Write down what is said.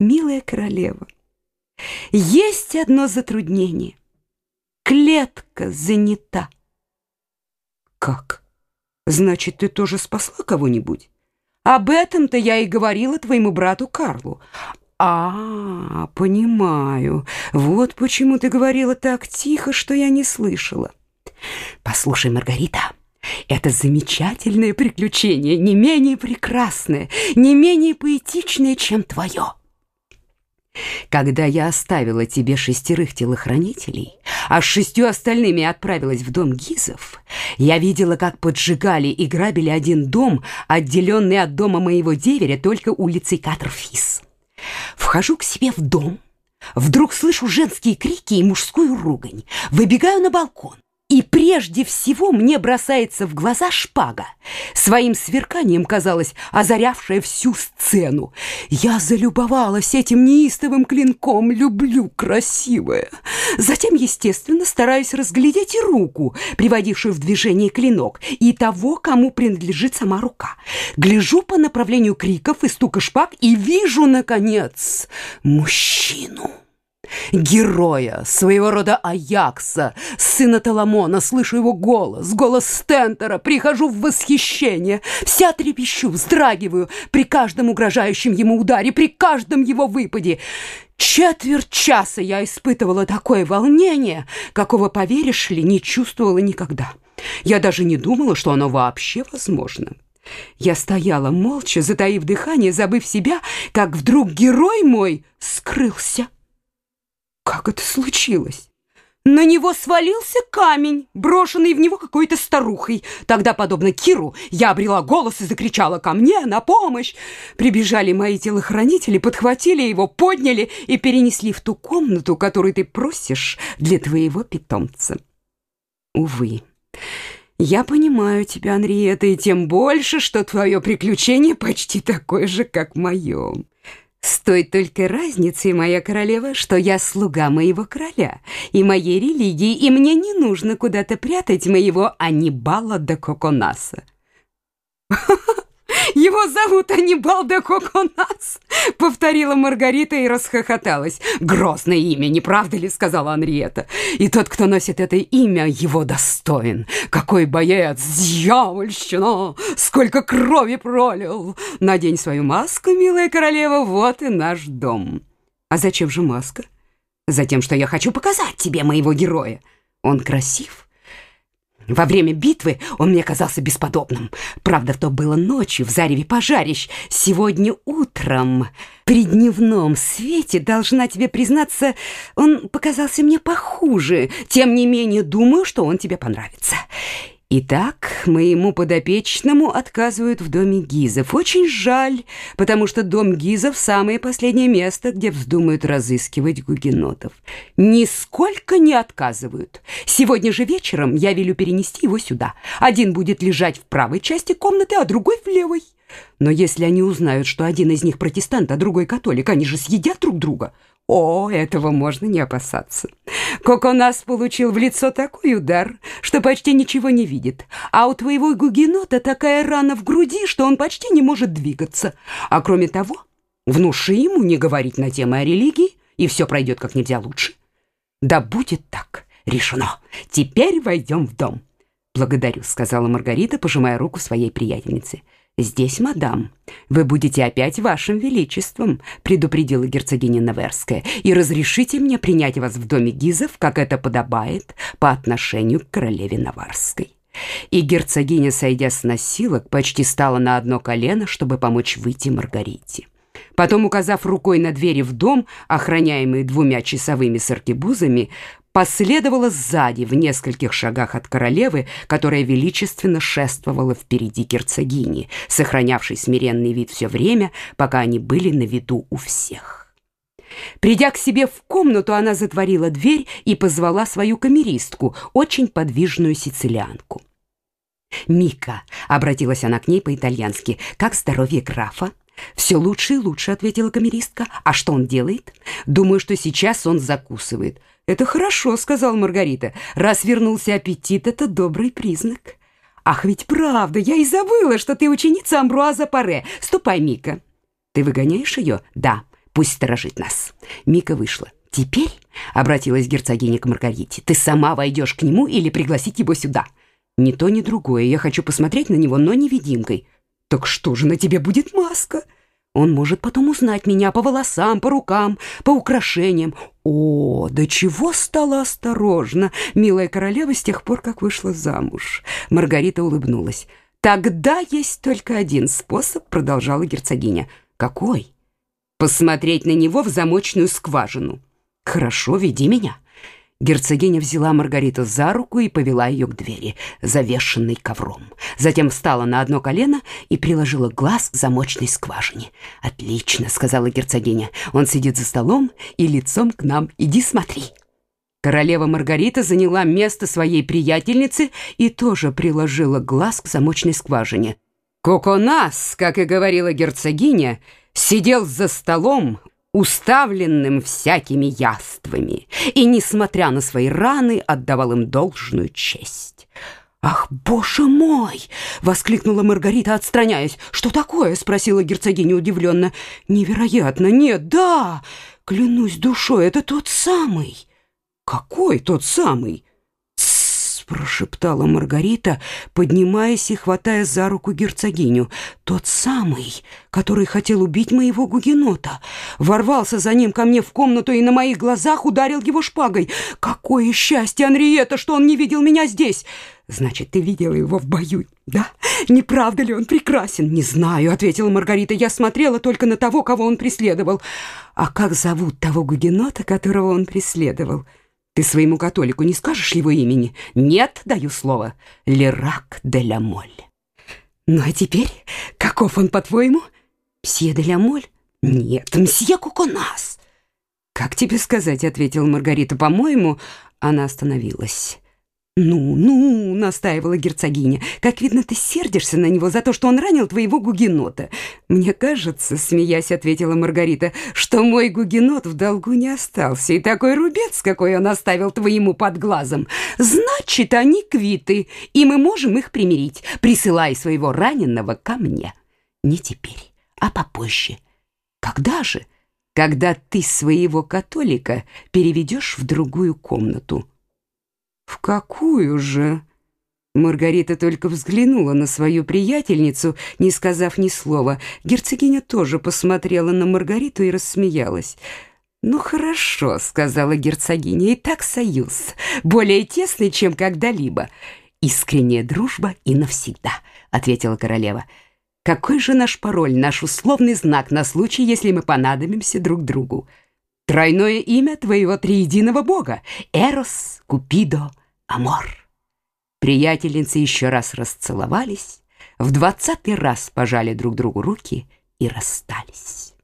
Милая королева, есть одно затруднение. Клетка занята. Как? Значит, ты тоже спасла кого-нибудь? Об этом-то я и говорила твоему брату Карлу. А, понимаю. Вот почему ты говорила так тихо, что я не слышала. Послушай, Маргарита, это замечательное приключение, не менее прекрасное, не менее поэтичное, чем твое. Когда я оставила тебе шестерых телохранителей, а с шестью остальными отправилась в дом Гизов, я видела, как поджигали и грабили один дом, отделенный от дома моего деверя только улицей Катерфис. Вхожу к себе в дом, вдруг слышу женские крики и мужскую ругань, выбегаю на балкон. И прежде всего мне бросается в глаза шпага, своим сверканием, казалось, озарявшая всю сцену. Я залюбовалась этим неистовым клинком, люблю красивое. Затем, естественно, стараюсь разглядеть и руку, приводившую в движение клинок, и того, кому принадлежит сама рука. Гляжу по направлению криков и стука шпаг и вижу, наконец, мужчину героя, своего рода Аякса, сына Таламона, слышу его голос, голос Стентера, прихожу в восхищение, вся трепещу, вздрагиваю при каждом угрожающем ему ударе, при каждом его выпаде. Четверть часа я испытывала такое волнение, какого, поверишь ли, не чувствовала никогда. Я даже не думала, что оно вообще возможно. Я стояла молча, затаив дыхание, забыв себя, как вдруг герой мой скрылся. Как это случилось? На него свалился камень, брошенный в него какой-то старухой. Тогда, подобно Киру, я обрела голос и закричала ко мне на помощь. Прибежали мои телохранители, подхватили его, подняли и перенесли в ту комнату, которую ты просишь для твоего питомца. Увы, я понимаю тебя, Анриета, и тем больше, что твое приключение почти такое же, как мое. С той только разницей, моя королева, что я слуга моего короля и моей религии, и мне не нужно куда-то прятать моего Анибала де Коконаса. Его зовут Анибал де Коконас, повторила Маргарита и расхохоталась. Грозное имя, не правда ли, сказала Анриета. И тот, кто носит это имя, его достоин. Какой боец, дьявольщина, сколько крови пролил. Надень свою маску, милая королева, вот и наш дом. А зачем же маска? Затем, что я хочу показать тебе моего героя. Он красив, во время битвы он мне казался бесподобным. Правда, то было ночью, в зареве пожарищ. Сегодня утром, при дневном свете, должна тебе признаться, он показался мне похуже. Тем не менее, думаю, что он тебе понравится. Итак, моему подопечному отказывают в доме Гизов. Очень жаль, потому что дом Гизов – самое последнее место, где вздумают разыскивать гугенотов. Нисколько не отказывают. Сегодня же вечером я велю перенести его сюда. Один будет лежать в правой части комнаты, а другой в левой. Но если они узнают, что один из них протестант, а другой католик, они же съедят друг друга. О, этого можно не опасаться. Коконас получил в лицо такой удар, что почти ничего не видит. А у твоего гугенота такая рана в груди, что он почти не может двигаться. А кроме того, внуши ему не говорить на темы о религии, и все пройдет как нельзя лучше. Да будет так, решено. Теперь войдем в дом. Благодарю, сказала Маргарита, пожимая руку своей приятельнице. «Здесь, мадам, вы будете опять вашим величеством», предупредила герцогиня Наверская, «и разрешите мне принять вас в доме Гизов, как это подобает по отношению к королеве Наварской». И герцогиня, сойдя с носилок, почти стала на одно колено, чтобы помочь выйти Маргарите. Потом, указав рукой на двери в дом, охраняемые двумя часовыми с аркебузами, последовала сзади в нескольких шагах от королевы, которая величественно шествовала впереди герцогини, сохранявшей смиренный вид все время, пока они были на виду у всех. Придя к себе в комнату, она затворила дверь и позвала свою камеристку, очень подвижную сицилианку. «Мика», — обратилась она к ней по-итальянски, — «как здоровье графа?» «Все лучше и лучше», — ответила камеристка. «А что он делает?» «Думаю, что сейчас он закусывает». «Это хорошо», — сказал Маргарита. «Раз вернулся аппетит, это добрый признак». «Ах, ведь правда, я и забыла, что ты ученица Амбруаза Паре. Ступай, Мика». «Ты выгоняешь ее?» «Да». Пусть сторожит нас. Мика вышла. Теперь, — обратилась герцогиня к Маргарите, — ты сама войдешь к нему или пригласить его сюда? Ни то, ни другое. Я хочу посмотреть на него, но невидимкой. Так что же на тебе будет маска? Он может потом узнать меня по волосам, по рукам, по украшениям. О, до чего стала осторожна, милая королева, с тех пор, как вышла замуж. Маргарита улыбнулась. Тогда есть только один способ, продолжала герцогиня. Какой? Посмотреть на него в замочную скважину. Хорошо, веди меня. Герцогиня взяла Маргариту за руку и повела ее к двери, завешенной ковром. Затем встала на одно колено и приложила глаз к замочной скважине. «Отлично», — сказала герцогиня. «Он сидит за столом и лицом к нам. Иди смотри». Королева Маргарита заняла место своей приятельницы и тоже приложила глаз к замочной скважине. Коконас, как и говорила герцогиня, сидел за столом, уставленным всякими яствами, и, несмотря на свои раны, отдавал им должную честь. «Ах, боже мой!» — воскликнула Маргарита, отстраняясь. «Что такое?» — спросила герцогиня удивленно. «Невероятно! Нет, да! Клянусь душой, это тот самый!» «Какой тот самый?» Прошептала Маргарита, поднимаясь и хватая за руку герцогиню. «Тот самый, который хотел убить моего гугенота. Ворвался за ним ко мне в комнату и на моих глазах ударил его шпагой. Какое счастье, Анриета, что он не видел меня здесь!» «Значит, ты видела его в бою, да? Не правда ли он прекрасен?» «Не знаю», — ответила Маргарита. «Я смотрела только на того, кого он преследовал». «А как зовут того гугенота, которого он преследовал?» Ты своему католику не скажешь его имени? Нет, даю слово. Лерак де ля Моль. Ну а теперь, каков он, по-твоему? Мсье де ля Моль? Нет, мсье Куконас. Как тебе сказать, ответила Маргарита. По-моему, она остановилась. «Ну, ну!» — настаивала герцогиня. «Как видно, ты сердишься на него за то, что он ранил твоего гугенота». «Мне кажется, — смеясь ответила Маргарита, — что мой гугенот в долгу не остался, и такой рубец, какой он оставил твоему под глазом, значит, они квиты, и мы можем их примирить. Присылай своего раненого ко мне. Не теперь, а попозже. Когда же? Когда ты своего католика переведешь в другую комнату». «В какую же?» Маргарита только взглянула на свою приятельницу, не сказав ни слова. Герцогиня тоже посмотрела на Маргариту и рассмеялась. «Ну хорошо», — сказала герцогиня, — «и так союз, более тесный, чем когда-либо». «Искренняя дружба и навсегда», — ответила королева. «Какой же наш пароль, наш условный знак на случай, если мы понадобимся друг другу?» «Тройное имя твоего триединого бога — Эрос, Купидо, Амор. Приятельницы еще раз расцеловались, в двадцатый раз пожали друг другу руки и расстались.